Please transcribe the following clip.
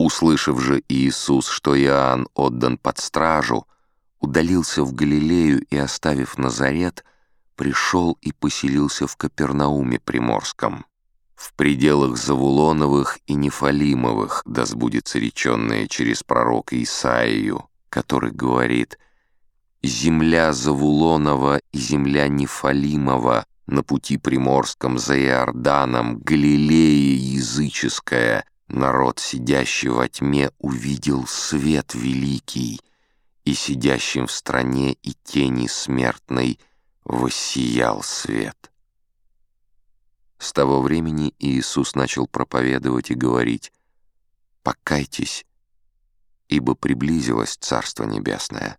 Услышав же Иисус, что Иоанн отдан под стражу, удалился в Галилею и, оставив Назарет, пришел и поселился в Капернауме Приморском, в пределах Завулоновых и Нефалимовых, да сбудется реченное через пророка Исаию, который говорит «Земля Завулонова и земля Нефалимова на пути Приморском за Иорданом, Галилея языческая, народ, сидящий во тьме, увидел свет великий, и сидящим в стране и тени смертной воссиял свет. С того времени Иисус начал проповедовать и говорить «Покайтесь, ибо приблизилось Царство Небесное».